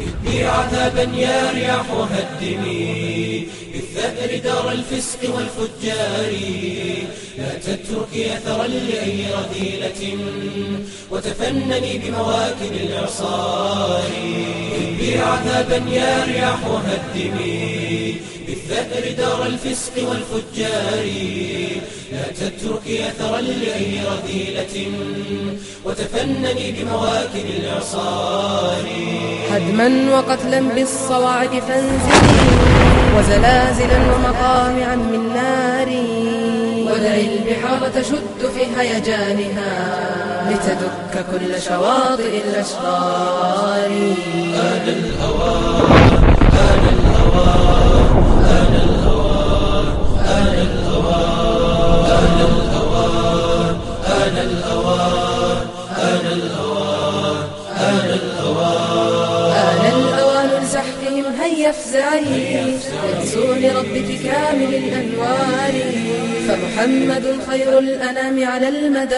هدي عذابا يا رياح هدمي بالثأر دار الفسق والفجار. لا تتركي أثرا لأي رذيلة وتفنني بمواكب الإعصار هدي عذابا يا رياح هدمي بالثأر دار الفسق والفجار. لا تتركي أثرا لأي رذيلة وتفنني بمواكب الإعصار هدما وقتلا بالصواعق فانزلي وزلازلا ومقامعا من نار. ودعي البحار تشد في هيجانها لتدك كل شواطئ الأشرار. آن الأوان آن الأوان لسحقهم هيا افزعي ينسوا لربك كامل الأنوار فمحمد خير الأنام على المدى